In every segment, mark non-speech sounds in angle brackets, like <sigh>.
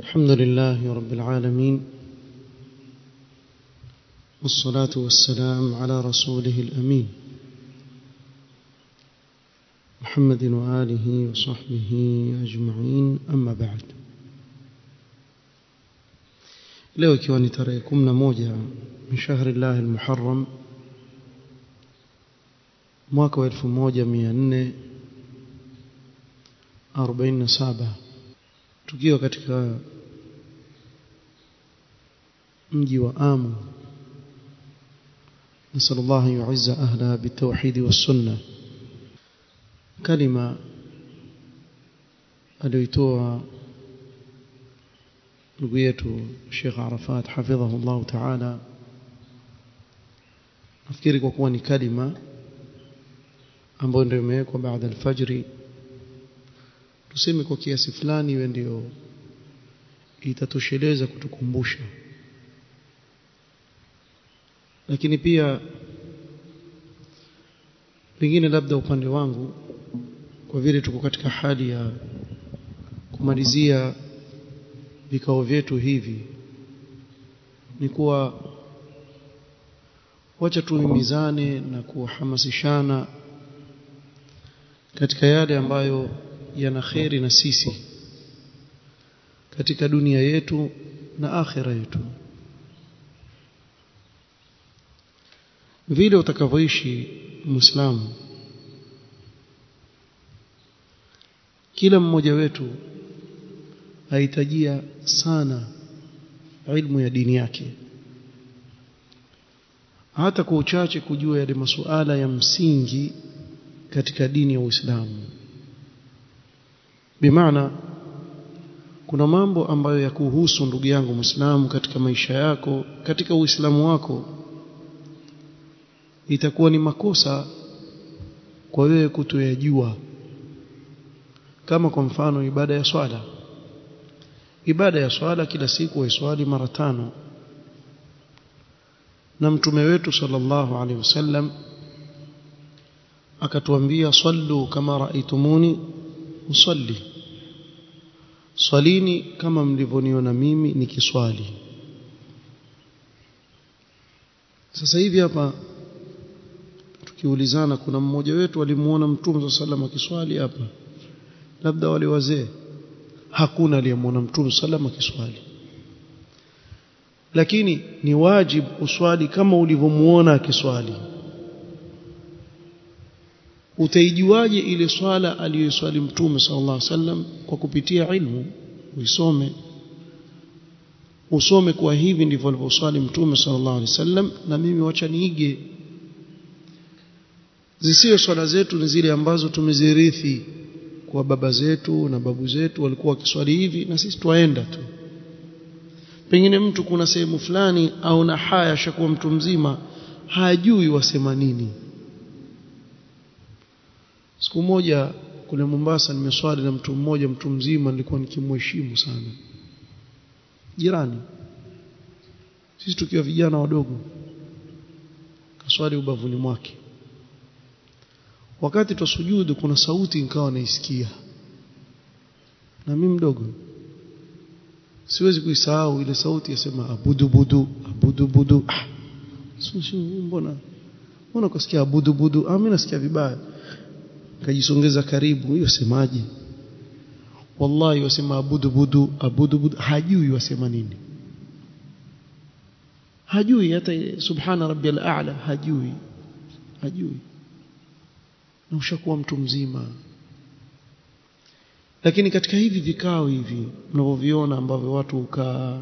الحمد لله رب العالمين والصلاة والسلام على رسوله الأمين محمد وآله وصحبه أجمعين أما بعد. لو كواني تريكمنا موجة من شهر الله المحرم مواكو الف موجة من أربعين سابة. تقيوا كتكا mji wa Amu نسأل الله أن يعز أهلها بالتوحيد والسنة كلمة aliyoitoa ndugu yetu Sheikh Arafat hafidhahu Allah Ta'ala nafikiri kwa kuwa ni kalima ambayo ndio imewekwa baada alfajri tuseme kwa kiasi fulani iwe ndio itatosheleza kutukumbusha lakini pia pengine labda upande wangu kwa vile tuko katika hali ya kumalizia vikao vyetu hivi ni kuwa wacha tuhimizane na kuhamasishana katika yale ambayo yana kheri na sisi katika dunia yetu na akhera yetu vile utakavyoishi muislamu. Kila mmoja wetu ahitajia sana ilmu ya dini yake. Hata kwa uchache kujua yale masuala ya msingi katika dini ya Uislamu. Bimaana kuna mambo ambayo ya kuhusu ndugu yangu Muislamu katika maisha yako katika Uislamu wako itakuwa ni makosa kwa wewe kutoyajua. Kama kwa mfano ibada ya swala. Ibada ya swala kila siku waiswali mara tano. Na mtume wetu sallallahu alaihi wasallam akatuambia sallu kama raaitumuni usalli. Swalini kama mlivyoniona mimi nikiswali. Sasa hivi hapa tukiulizana kuna mmoja wetu alimuona mtume sallallahu akiswali hapa. Labda wale wazee. Hakuna aliyemuona mtume sallallahu akiswali. Lakini ni wajib uswali kama ulivyomuona akiswali. Utaijuaje ile swala aliyoswali mtume sallallahu alaihi wasallam kwa kupitia ilmu? Uisome. Usome kwa hivi ndivyo alivyoswali mtume sallallahu alaihi wasallam na mimi wacha niige zisiwe swala zetu ni zile ambazo tumezirithi kwa baba zetu na babu zetu walikuwa wakiswali hivi na sisi twaenda tu. Pengine mtu kuna sehemu fulani au na haya shakuwa mtu mzima hajui wasema nini. Siku moja kule Mombasa nimeswali na mtu mmoja mtu mzima nilikuwa nikimheshimu sana. Jirani. Sisi tukiwa vijana wadogo. Kaswali ubavuni mwake wakati twasujudu kuna sauti nikawa naisikia. Na mimi mdogo siwezi kuisahau ile sauti yasema abudu budu abudu budu. Ah mbona? Mbona kusikia abudu budu? Ah mimi nasikia vibaya. Kajisongeza karibu hiyo semaji wallahi wasema abudu budu abudu budu. Hajui wasema nini. Hajui hata subhana rabbiyal a'la hajui. Hajui na ushakuwa mtu mzima. Lakini katika hivi vikao hivi mnavyoviona ambavyo watu ukaa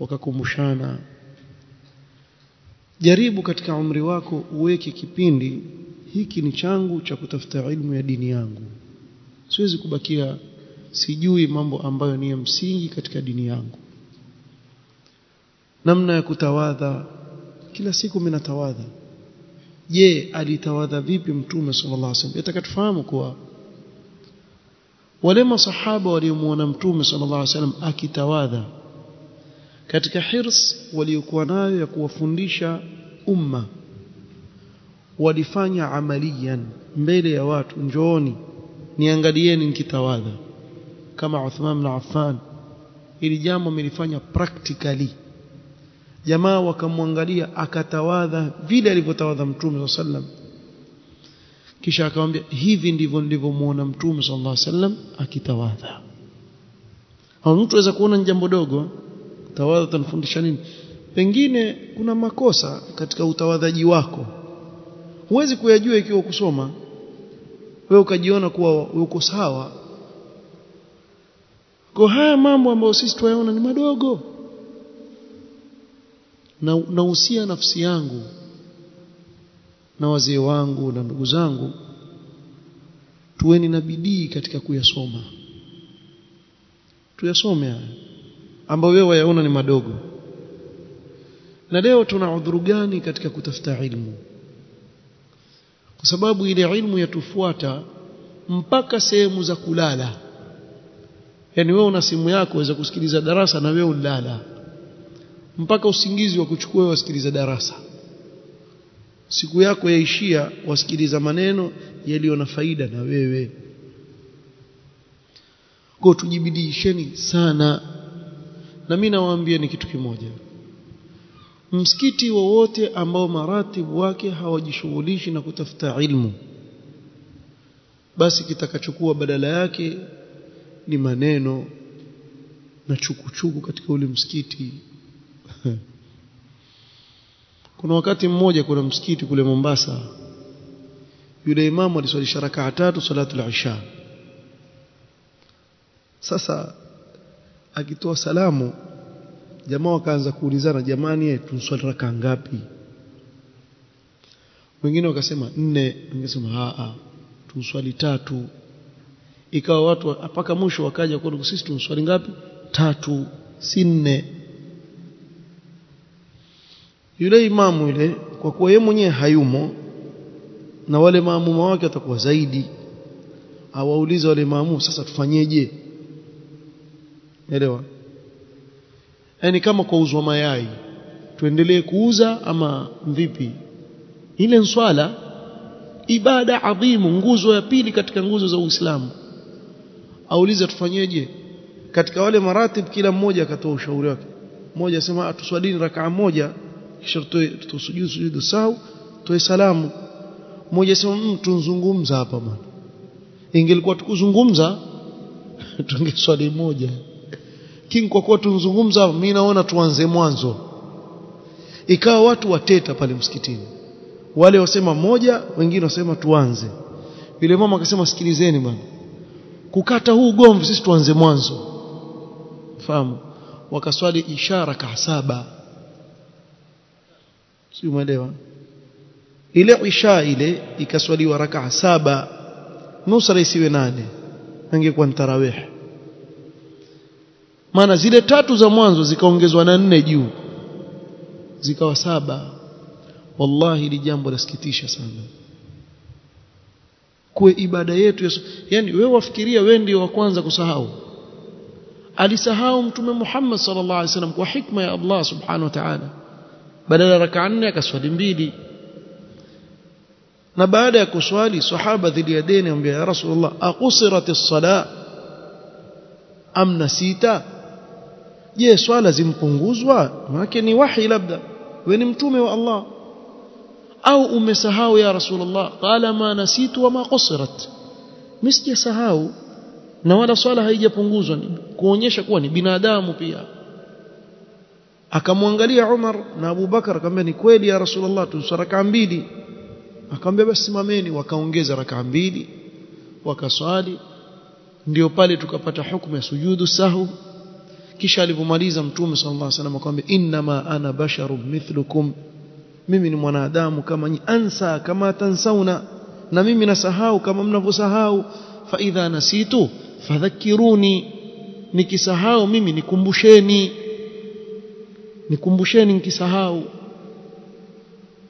wakakumbushana jaribu katika umri wako uweke kipindi hiki ni changu cha kutafuta elimu ya dini yangu. Siwezi kubakia sijui mambo ambayo ni ya msingi katika dini yangu. Namna ya kutawadha kila siku mimi natawadha je alitawadha vipi mtume sallallahu alaihi wasallam? Atakatufahamu kuwa wale masahaba waliomuona mtume sallallahu alaihi wasallam akitawadha katika hirs waliokuwa nayo ya kuwafundisha umma walifanya amalian mbele ya watu njooni niangalieni nikitawadha. Kama Uthman bin Affan ili jambo amelifanya practically jamaa wakamwangalia akatawadha vile alivyotawadha mtume sallam kisha akamwambia hivi ndivyo nilivyomuona mtume sallallahu alaihi wasallam akitawadha. Au mtu aweza kuona ni jambo dogo tawadha tunafundisha nini? Pengine kuna makosa katika utawadhaji wako. Huwezi kuyajua ikiwa kusoma. Wewe ukajiona kuwa uko sawa. Kwa haya mambo ambayo sisi tuyaona ni madogo na nausia nafsi yangu na wazee wangu na ndugu zangu tuweni na bidii katika kuyasoma. Tuyasome haya ambayo wewe wayaona ni madogo. Na leo tuna udhuru gani katika kutafuta ilmu? Kwa sababu ile ilmu yatufuata mpaka sehemu za kulala. Yani wewe una simu yako waweza kusikiliza darasa na wewe ulala mpaka usingizi wa kuchukua wasikiliza darasa. Siku yako yaishia wasikiliza maneno yaliyo na faida na wewe. Kwa tujibidisheni sana. Na mimi nawaambia ni kitu kimoja. Msikiti wowote ambao maratibu wake hawajishughulishi na kutafuta ilmu basi kitakachokuwa badala yake ni maneno na chukuchuku katika ule msikiti kuna wakati mmoja kuna msikiti kule Mombasa yule imamu aliswalisha rakaa tatu salatu al-isha sasa akitoa salamu jamaa wakaanza kuulizana jamani tunswali rakaa ngapi? Wengine wakasema nne. Wangesema a tunswali tatu. Ikawa watu mpaka mwisho wakaja kwa sisi tunswali ngapi? Tatu. Si nne yule imamu yule kwa kuwa yeye mwenyewe hayumo na wale maamuma wake watakuwa zaidi. Awauliza wale maamumu sasa tufanyeje? Elewa. Yani kama kuuzwa mayai tuendelee kuuza ama vipi ile swala. Ibada adhimu nguzo ya pili katika nguzo za Uislamu. Auliza tufanyeje? Katika wale maratib kila mmoja akatoa ushauri wake. Mmoja asema tuswalini rakaa moja kisha tusujudu sujudu sawa toe salamu. Mmoja sema mtu nzungumza hapa bwana. Ingelikuwa tukuzungumza <laughs> tungeswali moja. King kwa kuwa tunzungumza mimi naona tuanze mwanzo. Ikawa watu wateta pale msikitini. Wale wasema moja wengine wasema tuanze. Yule mama akasema sikilizeni bwana. Kukata huu gomvi sisi tuanze mwanzo. Fahamu? Wakaswali ishara ka saba si umeelewa? Ile isha ile ikaswaliwa rakaa saba nusra isiwe nane angekuwa tarawih. Maana zile tatu za mwanzo zikaongezwa na nne juu zikawa saba. Wallahi ni jambo la sikitisha sana. Kuwe ibada yetu Yesu yani wewe wafikiria wewe ndio wa kwanza kusahau. Alisahau mtume Muhammad sallallahu alaihi wasallam kwa hikma ya Allah subhanahu wa ta'ala badala ya rak'a nne akaswali mbili. Na baada ya kuswali sahaba dhidi ya deni ambia ya rasulullah aqusirat as-sala am nasita je swala zimpunguzwa maana ni wahi labda. Wewe ni mtume wa Allah. Au umesahau ya rasulullah? Qala ma nasitu wa ma qusirat. Msijasahau na wala swala haijapunguzwa. Kuonyesha kuwa ni binadamu pia akamwangalia Umar na Abu Bakar akamwambia ni kweli ya rasulullah tusaraka mbili. Akamwambia basi simameni. Wakaongeza rakaa mbili wakaswali. Ndio pale tukapata hukumu ya sujudu sahu. Kisha alipomaliza mtume sallallahu alaihi wasallam akamwambia inma ana basharun mithlukum. Mimi ni mwanadamu kama nyi ansa kama tansauna. Na mimi nasahau kama mnavyosahau. Fa idha nasitu fadhakiruni. Nikisahau mimi nikumbusheni nikumbusheni nikisahau.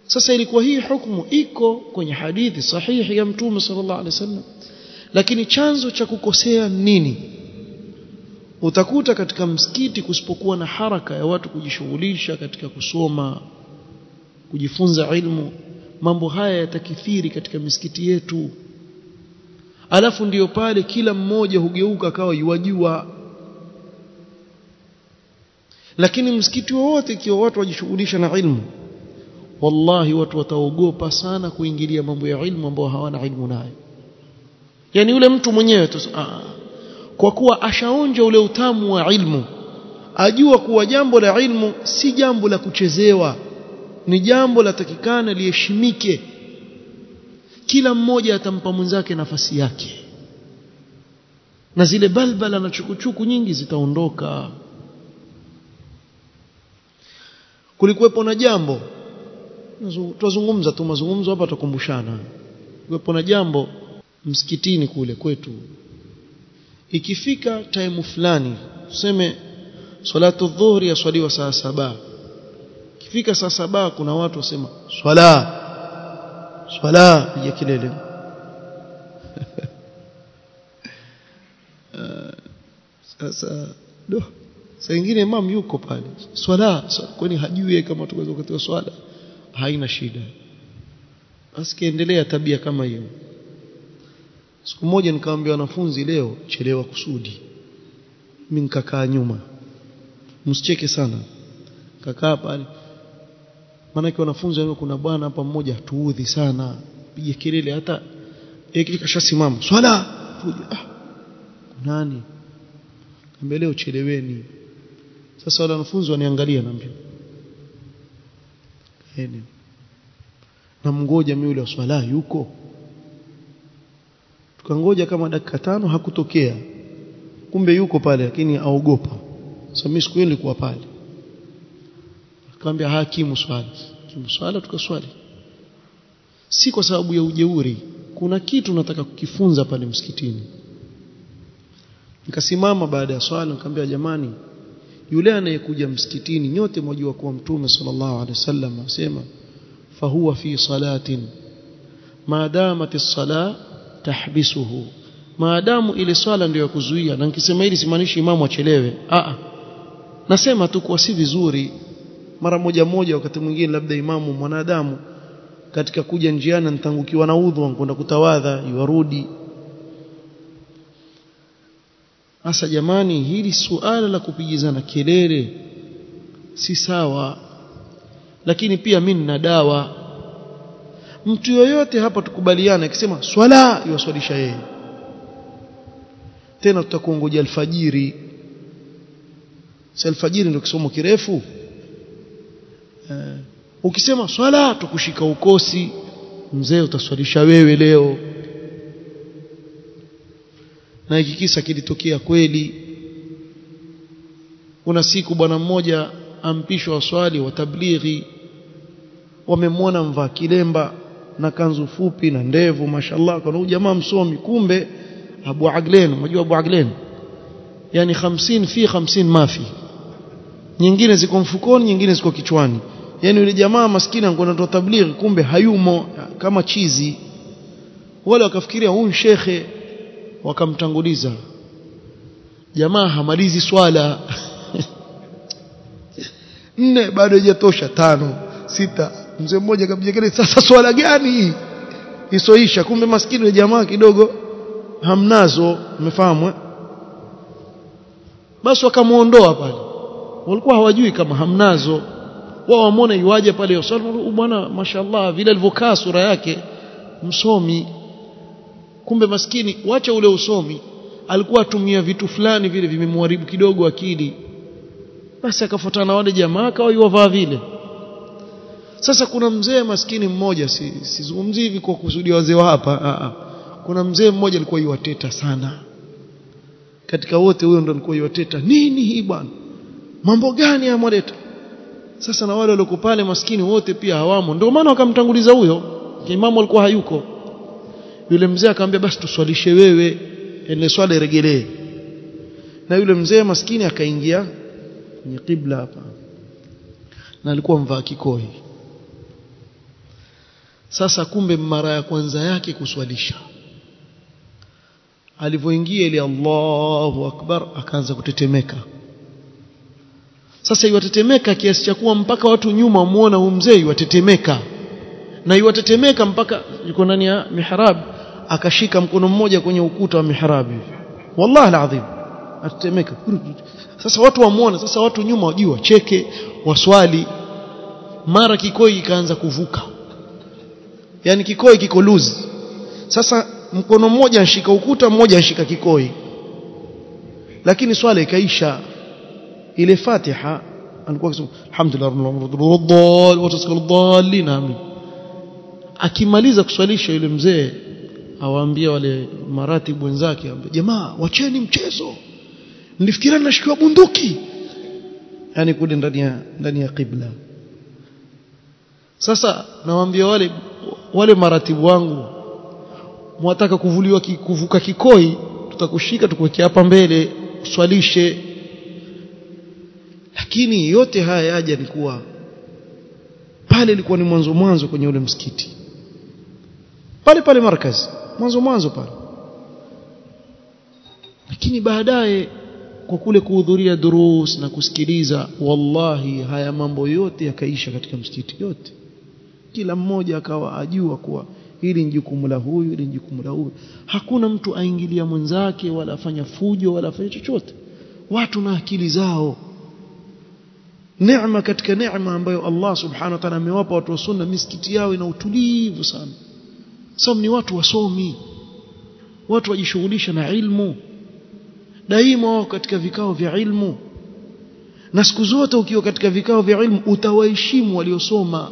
Sasa ilikuwa hii hukumu iko kwenye hadithi sahihi ya mtume sallallahu alaihi wasallam. Lakini chanzo cha kukosea nini? Utakuta katika msikiti kusipokuwa na haraka ya watu kujishughulisha katika kusoma kujifunza ilmu mambo haya yatakithiri katika misikiti yetu. Alafu ndiyo pale kila mmoja hugeuka akawa yuwajua lakini msikiti wowote ikiwa watu wajishughulisha na ilmu wallahi watu wataogopa sana kuingilia mambo ya ilmu ambao hawana ilmu nayo. Yani yule mtu mwenyewe tu kwa kuwa ashaonja ule utamu wa ilmu ajua kuwa jambo la ilmu si jambo la kuchezewa ni jambo la takikana liheshimike. Kila mmoja atampa mwenzake nafasi yake. Na zile balbala na chukuchuku nyingi zitaondoka kulikuwepo na jambo. Tuzungumza tu mazungumzo hapa tukumbushana kulikuwepo na jambo msikitini kule kwetu. Ikifika time fulani tuseme salatu dhuhri yaswaliwa saa saba. Ikifika saa saba kuna watu wasema swala swala ya kilele <laughs> sasa do saa nyingine imam yuko pale. Swala kwani hajui kama tukaweza wakati swala? Haina shida. Asikiendelea tabia kama hiyo. Siku moja nikamwambia wanafunzi leo chelewa kusudi. Mimi nikakaa nyuma. Msicheke sana. Kakaa pale. Maana wanafunzi wao kuna bwana hapa mmoja tuudhi sana. Piga kelele hata yeye kashasimama. Swala! Ah nani? Leo cheleweni sasa wale wanafunzi waniangalia naambia ene na mngoja mimi yule swala yuko? Tukangoja kama dakika tano hakutokea. Kumbe yuko pale lakini aogopa sasa mimi siku ile pale. Akamwambia hakimu swali. Kimu swala tukaswali. Si kwa sababu ya ujeuri. Kuna kitu nataka kukifunza pale msikitini. Nikasimama baada ya swala nikamwambia jamani yule anayekuja msikitini nyote mwajua kuwa mtume sallallahu alaihi wasallam asema fahuwa fi salatin maadamat as-sala tahbisuhu. Maadamu ile swala ndio ya kuzuia na nikisema hili simaanishi imamu achelewe. A nasema tu kuwa si vizuri. Mara moja moja wakati mwingine labda imamu mwanadamu katika kuja njiani nitangukiwa na udhu kwenda kutawadha iwarudi Sasa jamani hili suala la kupigizana kelele si sawa. Lakini pia mimi nina dawa. Mtu yoyote hapa tukubaliane akisema swala iwaswalisha yeye. Tena tutakuongoja alfajiri. Si alfajiri ndio kisomo kirefu? Uh, ukisema swala tukushika ukosi mzee utaswalisha wewe leo na hiki kisa kilitokea kweli. Kuna siku bwana mmoja ampishwa waswali wa tablighi. Wamemwona mvaa kilemba na kanzu fupi na ndevu mashallah. Kuna jamaa msomi? Kumbe Abu Aglen unajua Abu Aglen? Yani 50 fi 50 mafi nyingine ziko mfukoni nyingine ziko kichwani. Yani yule jamaa maskini angoenda tablighi kumbe hayumo kama chizi. Wale wakafikiria huyu shekhe wakamtanguliza. Jamaa hamalizi swala. <laughs> Nne bado haijatosha. Tano sita. Mzee mmoja kelele sasa swala gani hii? Isoisha kumbe maskini wa jamaa kidogo hamnazo umefahamu basi wakamuondoa pale. Walikuwa hawajui kama hamnazo. Wao wamwona iwaje pale. Bwana mashallah vile alivyokaa sura yake msomi kumbe maskini wacha ule usomi. Alikuwa atumia vitu fulani vile vimemharibu kidogo akili. Basi akafuatana na wale jamaa akawa yuwavaa vile. Sasa kuna mzee maskini mmoja sizungumzi si hivi kwa kusudia wazee wa hapa a a kuna mzee mmoja alikuwa yuwateta sana. Katika wote huyo ndo alikuwa yuwateta. Nini hii bwana? Mambo gani amoleta sasa na wale waliokuwa pale maskini wote pia hawamo. Ndio maana wakamtanguliza huyo. Imamu alikuwa hayuko yule mzee akamwambia basi tuswalishe wewe. Ile swala iregelee na yule mzee maskini akaingia kwenye kibla hapa. Na alikuwa mvaa kikoi. Sasa kumbe mara ya kwanza yake kuswalisha. Alivyoingia ile Allahu akbar akaanza kutetemeka. Sasa iwatetemeka kiasi cha kuwa mpaka watu nyuma muona huyu mzee iwatetemeka. Na iwatetemeka mpaka yuko ndani ya mihrab akashika mkono mmoja kwenye ukuta wa mihrabi. Wallahi alazim. Atetemeka sasa watu wamuona sasa watu nyuma wajua wacheke waswali. Mara kikoi kikaanza kuvuka. Yani kikoi kiko loose. Sasa mkono mmoja anshika ukuta mmoja anshika kikoi. Lakini swala ikaisha. Ile Fatiha alikuwa akisema alhamdulillah rabbil alamin akimaliza kuswalisha yule mzee awaambia wale maratibu wenzake jamaa wacheni mchezo. Nilifikiria nashikiwa bunduki. Yani kule ndani ya ndani ya kibla sasa nawaambia wale wale maratibu wangu mwataka kuvuliwa kuvuka kikoi tutakushika tukuwekea hapa mbele uswalishe. Lakini yote haya yaja ni kuwa pale ilikuwa ni mwanzo mwanzo kwenye ule msikiti. Pale pale markazi mwanzo mwanzo pale. Lakini baadaye kwa kule kuhudhuria durus na kusikiliza wallahi haya mambo yote yakaisha katika msikiti yote. Kila mmoja akawa ajua kuwa hili ni jukumu la huyu hili ni jukumu la huyu. Hakuna mtu aingilia mwenzake wala afanya fujo wala afanya chochote. Watu na akili zao. Neema katika neema ambayo Allah subhanahu wa ta'ala amewapa watu wa sunna misikiti yao ina utulivu sana sababu ni watu wasomi. Watu wajishughulisha na ilmu. Daima wao katika vikao vya ilmu. Na siku zote ukiwa katika vikao vya ilmu utawaheshimu waliosoma.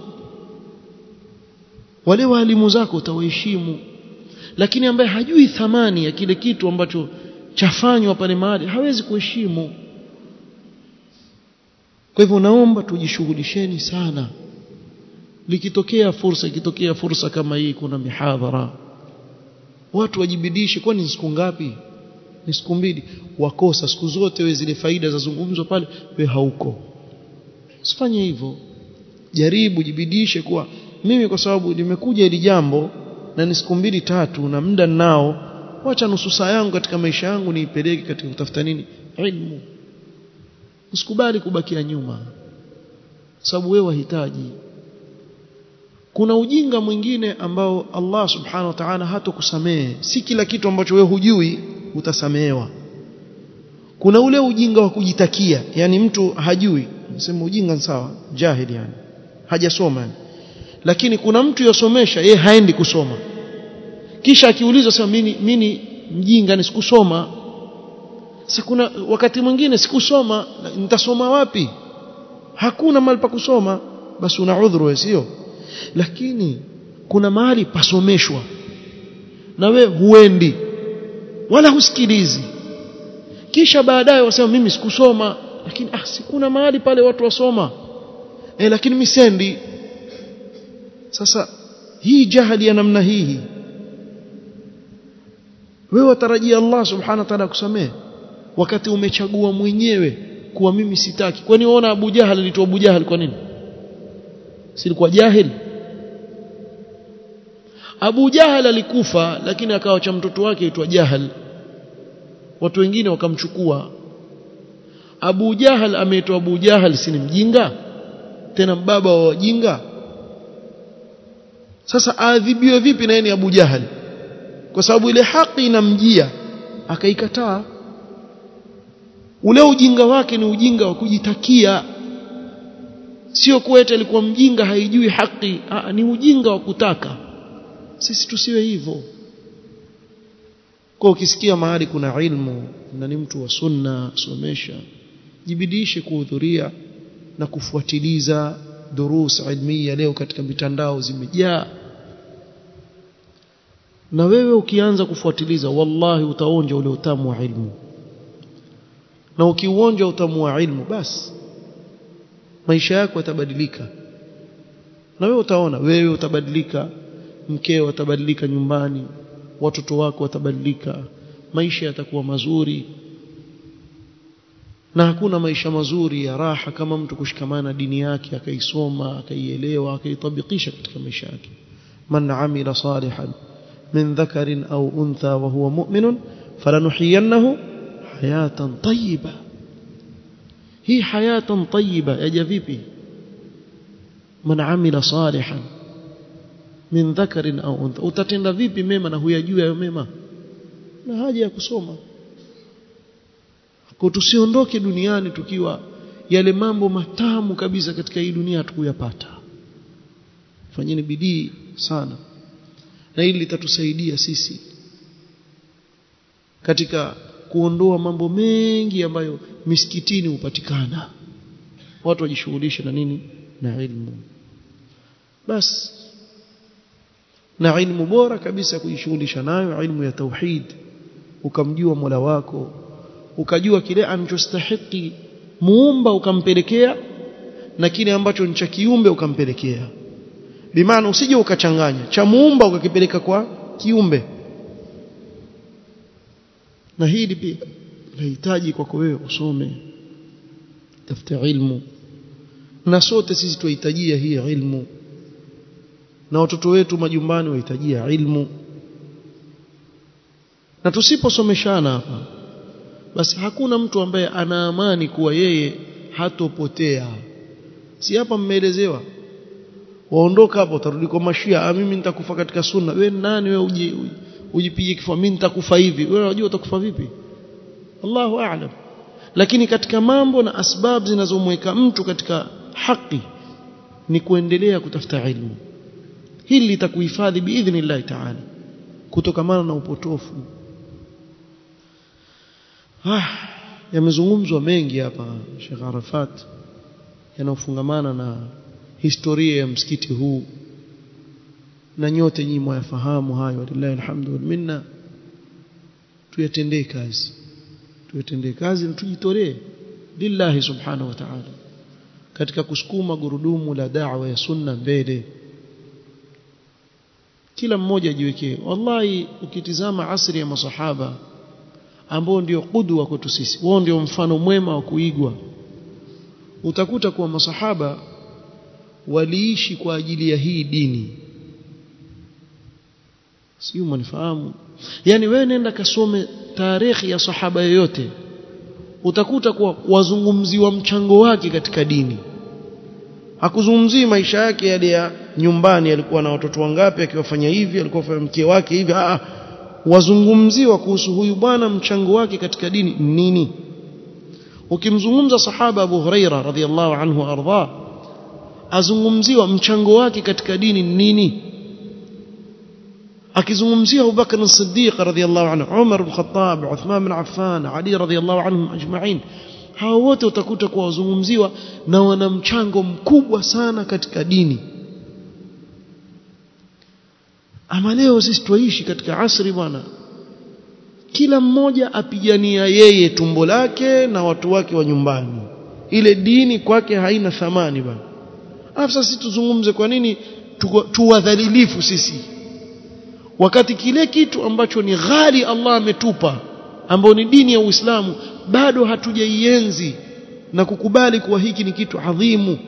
Wale walimu zako utawaheshimu. Lakini ambaye hajui thamani ya kile kitu ambacho chafanywa pale mahali hawezi kuheshimu. Kwa hivyo naomba tujishughulisheni sana likitokea fursa ikitokea fursa kama hii kuna mihadhara. Watu wajibidishe kwani ni siku ngapi? Ni siku mbili. Wakosa siku zote we zile faida za zungumzo pale we hauko. Usifanye hivyo. Jaribu jibidishe kuwa mimi kwa sababu limekuja hili jambo na ni siku mbili tatu na muda nao wacha nusu saa yangu katika maisha yangu niipeleke katika kutafuta nini? Ilmu. Usikubali kubakia nyuma. Sababu wewe wahitaji kuna ujinga mwingine ambao Allah subhanahu wa ta'ala hatokusamehe si kila kitu ambacho wewe hujui utasamehewa. Kuna ule ujinga wa kujitakia yani mtu hajui. Sema ujinga sawa jahil yani. Hajasoma yani. Lakini kuna mtu yosomesha yeye haendi kusoma. Kisha akiulizwa sema mimi mimi mjinga ni sikusoma. Sikuna wakati mwingine sikusoma nitasoma wapi? Hakuna mahali pa kusoma. Basi una udhuru sio lakini kuna mahali pasomeshwa. Na we huendi wala husikilizi. Kisha baadaye wasema mimi sikusoma. Lakini ah sikuna mahali pale watu wasoma? Eh lakini mimi sendi sasa hii jahali ya namna hii wewe watarajia Allah subhanahu wa ta'ala kusamehe wakati umechagua mwenyewe kuwa mimi sitaki. Kwani unaona Abu Jahal alitoa Abu Jahal kwa nini? Silikuwa jahil Abu Jahal alikufa lakini akawa cha mtoto wake aitwa Jahal. Watu wengine wakamchukua. Abu Jahal ameitwa Abu Jahal si ni mjinga? Tena mbaba wa wajinga? Sasa aadhibiwe vipi na yeye ni Abu Jahal? Kwa sababu ile haki inamjia akaikataa. Ule ujinga wake ni ujinga wa kujitakia. Sio kuwa alikuwa mjinga haijui haki. Ni ujinga wa kutaka sisi tusiwe hivyo. Kwa ukisikia mahali kuna ilmu na ni mtu wa sunna somesha jibidishe kuhudhuria na kufuatiliza durus ilmiya leo katika mitandao zimejaa. Na wewe ukianza kufuatiliza wallahi utaonja ule utamu wa ilmu. Na ukiuonja utamu wa ilmu basi maisha yako yatabadilika. Na wewe utaona wewe utabadilika mkeo atabadilika nyumbani watoto wako watabadilika maisha yatakuwa mazuri. Na hakuna maisha mazuri ya raha kama mtu kushikamana dini yake akaisoma akaielewa akaitabikisha katika maisha yake. Man amila salihan min dhakarin au untha wa huwa mu'minun falanuhiyannahu hayatan tayyiba. Hii hayatan tayyiba yaja vipi? Man amila salihan min dhakarin au untha. Utatenda vipi mema na huyajua hayo mema? Na haja ya kusoma. Kwa tusiondoke duniani tukiwa yale mambo matamu kabisa katika hii dunia hatukuyapata fanyeni bidii sana. Na hili litatusaidia sisi katika kuondoa mambo mengi ambayo misikitini hupatikana. Watu wajishughulishe na nini? Na ilmu. Basi na ilmu bora kabisa kujishughulisha nayo ilmu ya tauhid. Ukamjua Mola wako. Ukajua kile anachostahiki. Muumba ukampelekea na kile ambacho ni cha kiumbe ukampelekea. Bimaana usije ukachanganya. Cha muumba ukakipeleka kwa kiumbe. Na hili pia unahitaji kwako wewe usome. Tafuta ilmu. Na sote sisi tuahitajia hii ilmu na watoto wetu majumbani wahitajia ilmu. Na tusiposomeshana hapa basi hakuna mtu ambaye ana amani kuwa yeye hatopotea. Si hapa mmeelezewa? Waondoka hapo utarudi kwa mashia. Ah mimi nitakufa katika sunna. We nani? We uji, ujipige kifua. Mimi nitakufa hivi. Wewe unajua utakufa vipi? Allahu a'lam. Lakini katika mambo na asbab zinazomweka mtu katika haki ni kuendelea kutafuta ilmu hili litakuhifadhi biidhnillahi ta'ala kutokamana na upotofu. Ah yamezungumzwa mengi hapa Sheikh Arafat yanayofungamana na historia ya msikiti huu na nyote nyinyi mwayafahamu hayo walillahi alhamdu minna. Tuyatendee kazi tuyatendee kazi na tujitolee lillahi subhanahu wa ta'ala katika kusukuma gurudumu la da'wa ya sunna mbele kila mmoja ajiwekee. Wallahi ukitizama asri ya masahaba ambao ndio kudwa kwetu sisi wao ndio mfano mwema wa kuigwa utakuta kuwa masahaba waliishi kwa ajili ya hii dini. Sio mnifahamu yani wewe nenda kasome tarehe ya sahaba yoyote utakuta kuwa wazungumziwa mchango wake katika dini hakuzungumzii maisha yake yale ya nyumbani alikuwa na watoto wangapi akiwafanya hivi alikuwa afanya mke wake hivi. Ah wazungumziwa kuhusu huyu bwana mchango wake katika dini nini? Ukimzungumza sahaba Abu Huraira radhiallahu anhu arda azungumziwa mchango wake katika dini nini? Akizungumzia Abu Bakr as-Siddiq radhiallahu anhu Umar ibn Khattab Uthman ibn Affan Ali radhiallahu anhum ajma'in hao wote utakuta kuwa wazungumziwa na wana mchango mkubwa sana katika dini. Ama leo sisi tuishi katika asri bwana. Kila mmoja apigania yeye tumbo lake na watu wake wa nyumbani. Ile dini kwake haina thamani bwana. Afsa sisi tuzungumze kwa nini tuwadhalilifu sisi? Wakati kile kitu ambacho ni ghali Allah ametupa ambao ni dini ya Uislamu bado hatujaienzi na kukubali kuwa hiki ni kitu adhimu.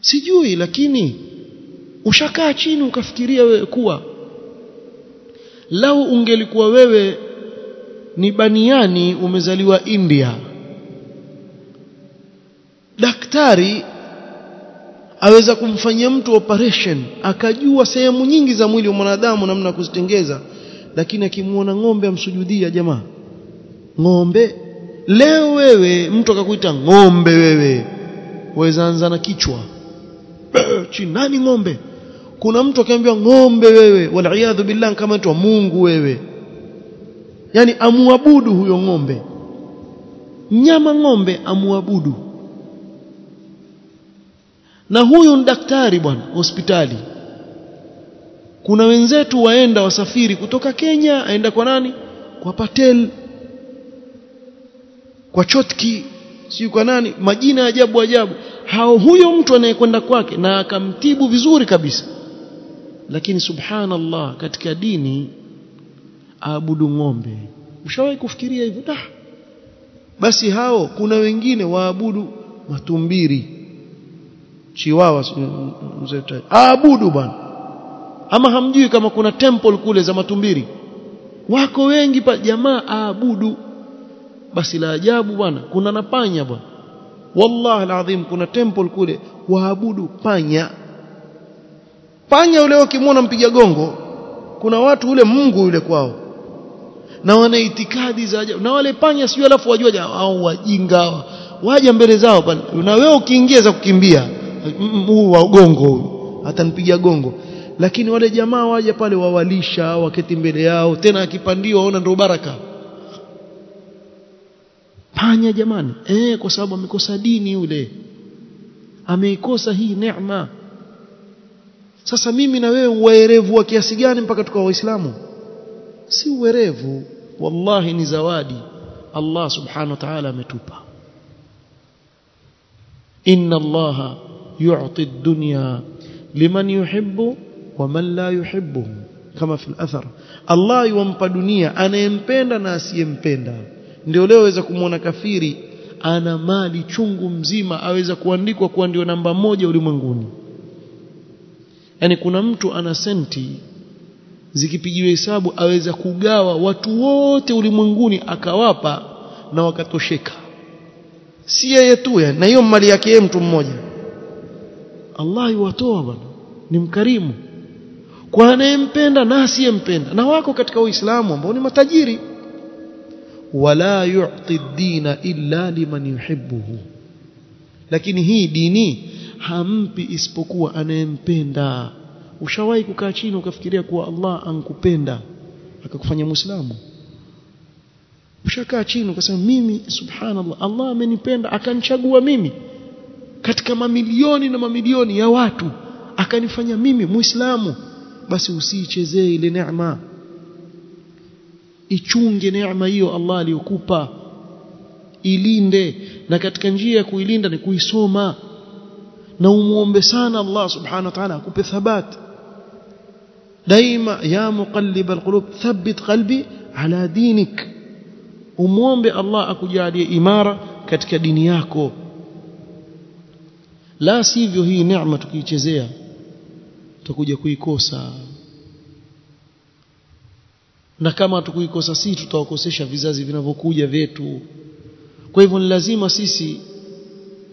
Sijui lakini ushakaa chini ukafikiria wewe kuwa lau ungelikuwa wewe ni baniani umezaliwa India. Daktari aweza kumfanyia mtu operation akajua sehemu nyingi za mwili wa mwanadamu namna kuzitengeza lakini akimuona ng'ombe amsujudia jamaa ng'ombe. Leo wewe mtu akakuita ng'ombe wewe wezaanza na kichwa. Chini nani ng'ombe? Kuna mtu akiambiwa ng'ombe wewe waliaadhu billah kama mtu wa Mungu wewe. Yani amuabudu huyo ng'ombe. Nyama ng'ombe amuabudu. Na huyu ni daktari bwana hospitali. Kuna wenzetu waenda wasafiri kutoka Kenya aenda kwa nani? Kwa Patel kwa Chotki si kwa nani majina ajabu ajabu. Hao huyo mtu anayekwenda kwake na akamtibu vizuri kabisa. Lakini subhanallah katika dini aabudu ng'ombe. Ushawahi kufikiria hivyo? Da. Basi hao kuna wengine waabudu matumbiri. Chiwawa mzee aabudu bwana. Ama hamjui kama kuna temple kule za matumbiri? Wako wengi pa jamaa aabudu basi la ajabu bwana kuna na panya bwana. Wallahi alazim kuna temple kule waabudu panya. Panya ule ukimwona mpiga gongo kuna watu ule Mungu yule kwao. Na wana itikadi za ajabu. Na wale panya sio alafu wajua au wajinga waja mbele zao pale na wewe ukiingia za kukimbia huu wa gongo huyu atanipiga gongo. Lakini wale jamaa waja pale wawalisha waketi mbele yao tena akipandiwa waona ndio baraka panya jamani. Eh kwa sababu amekosa dini yule. Ameikosa hii neema. Sasa mimi na wewe uwerevu wa kiasi gani mpaka tukawa waislamu? Si uwerevu. Wallahi ni zawadi. Allah subhanahu wa ta'ala ametupa. Inna Allah yu'ti ad-dunya liman yuhibbu wa man la yuhibbu kama fi al-athar Allah yumpa dunia anayempenda na asiyempenda ndio leo waweza kumwona kafiri ana mali chungu mzima aweza kuandikwa kuwa ndio namba moja ulimwenguni. Yani kuna mtu ana senti zikipigiwa hesabu aweza kugawa watu wote ulimwenguni akawapa na wakatosheka. Si yeye tu na hiyo mali yake yeye mtu mmoja. Allah yuwatoa bwana ni mkarimu. Kwa anayempenda na asiyempenda na wako katika Uislamu ambao ni matajiri wala yu'ti ad-dina illa liman yuhibbuhu. Lakini hii dini hampi isipokuwa anayempenda. Ushawahi kukaa chini ukafikiria kuwa Allah ankupenda akakufanya muislamu? Ushakaa chini ukasema mimi subhanallah Allah amenipenda akanichagua mimi katika mamilioni na mamilioni ya watu akanifanya mimi muislamu. Basi usiichezee ile neema ichunge neema hiyo Allah aliyokupa. Ilinde. Na katika njia ya kuilinda ni kuisoma. Na umuombe sana Allah subhanahu wa ta'ala akupe thabat. Daima ya muqallib alqulub thabbit qalbi ala dinik. Umuombe Allah akujalie imara katika dini yako. La sivyo hii neema tukiichezea tutakuja kuikosa na kama tukuikosa sisi tutawakosesha vizazi vinavyokuja vyetu. Kwa hivyo ni lazima sisi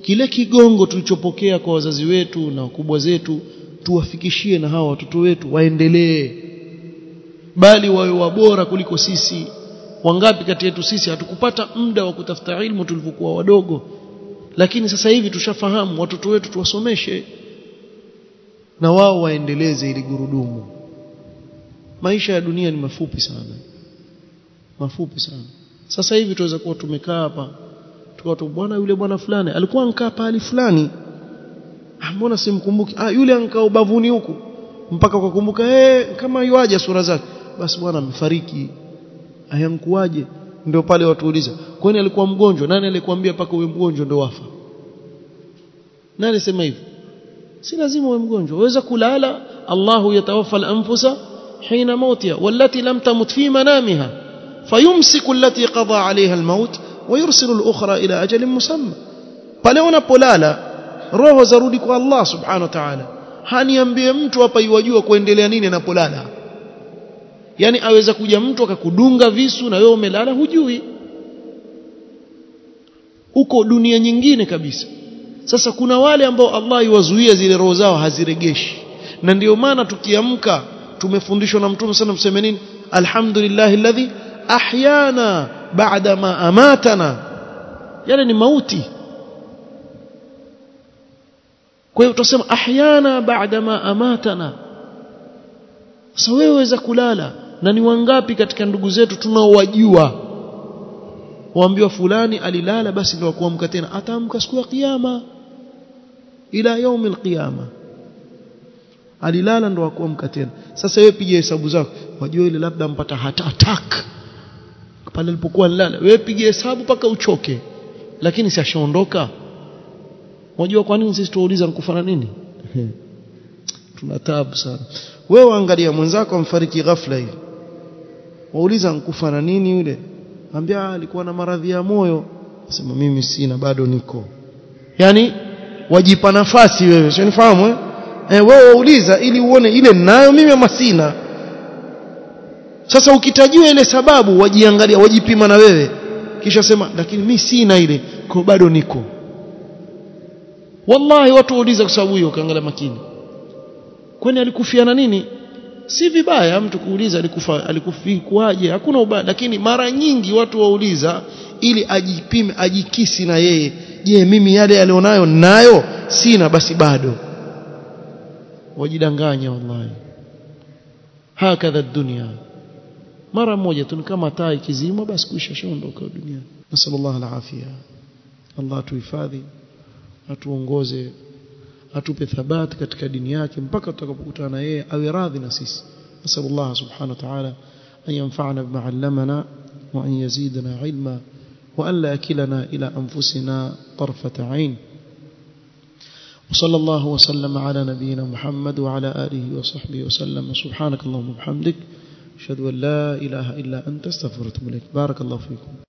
kile kigongo tulichopokea kwa wazazi wetu na wakubwa zetu tuwafikishie na hawa watoto wetu waendelee. Bali wawe wabora kuliko sisi. Wangapi kati yetu sisi hatukupata muda wa kutafuta ilmu tulivyokuwa wadogo? Lakini sasa hivi tushafahamu watoto wetu tuwasomeshe na wao waendeleze ili gurudumu maisha ya dunia ni mafupi sana. Mafupi sana. Sasa hivi tuweza kuwa tumekaa hapa tukawa tu bwana yule bwana fulani alikuwa ankaa pahali fulani. Ah mbona simkumbuki? Ah yule ankaa ubavuni huku mpaka ukakumbuka eh kama yuaje sura zake. Basi bwana amefariki. Ayankuaje ndio pale watu uliza kwani alikuwa mgonjwa? Nani alikwambia paka uwe mgonjwa ndio wafa? Nani sema hivyo? Si lazima uwe mgonjwa waweza kulala Allahu yatawaffa al-anfusa hina mautiha wallati lam tamut fi manamiha fayumsiku allati qada 'alayha al-maut ويرسل الأخرى إلى أجل مسمى pale unapolala roho zarudi kwa Allah subhanahu wa ta'ala haniambie mtu hapa iwajua kuendelea nini anapolala yani aweza kuja mtu akakudunga visu na wewe umelala hujui huko dunia nyingine kabisa sasa kuna wale ambao Allah iwazuia zile roho zao haziregeshi na ndio maana tukiamka tumefundishwa na mtume sana mseme nini? Alhamdulillah alladhi ahyana baada ma amatana. Yale ni mauti. Kwa hiyo tutasema ahyana baada ma amatana. Sasa wewe waweza kulala na ni wangapi katika ndugu zetu tunaowajua? Waambiwa fulani alilala basi ndio kuamka tena ataamka siku ya kiyama ila yaumil qiyama alilala ndo akuamka tena. Sasa wewe piga hesabu zako. Wajua ile labda mpata hata attack. Pale alipokuwa alilala. Wewe piga hesabu paka uchoke. Lakini si ashaondoka? Wajua kwa nini sisi tuuliza nkufana nini? <laughs> Tuna taabu sana. Wewe angalia mwenzako amfariki ghafla hivi. Wauliza nkufana nini yule? Ambia alikuwa na maradhi ya moyo. Sema mimi sina bado niko. Yani wajipa nafasi wewe. Sio nifahamu eh eh wewe wauliza ili uone ile nayo mimi ama sina. Sasa ukitajiwa ile sababu wajiangalia wajipima na wewe. Kisha sema lakini mi sina ile kwa bado niko. Wallahi watu wauliza kwa sababu hiyo kaangalia makini. Kwani alikufiana nini? Si vibaya mtu kuuliza alikufa alikufikuaje hakuna ubaya. Lakini mara nyingi watu wauliza ili ajipime ajikisi na yeye. Je mimi yale alionayo nayo sina? Basi bado wajidanganya wallahi hakadha dunia mara moja tu kama taa ikizima basi kuisha shaondoka dunia nasallallahu alafia Allah tuhifadhi atuongoze atupe thabat katika dini yake mpaka tutakapokutana na yeye awe radhi na sisi nasallallahu subhanahu wa ta'ala an yanfa'ana bima 'allamana wa an yazidana 'ilma wa an la yakilana ila anfusina tarfata 'ain وصلى الله وسلم على نبينا محمد وعلى آله وصحبه وسلم. سبحانك اللهم وبحمدك أشهد أن لا إله إلا أنت أستغفرك إليك. بارك الله فيكم.